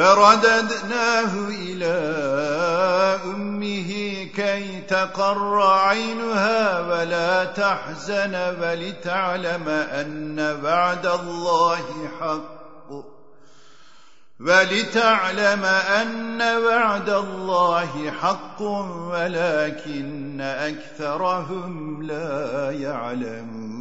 فرددناه إلى أمه كي تقر عينها ولا تحزن ولتعلم أن بعد الله حق. ولتعلم أن وعد الله حق ولكن أكثرهم لا يعلمون.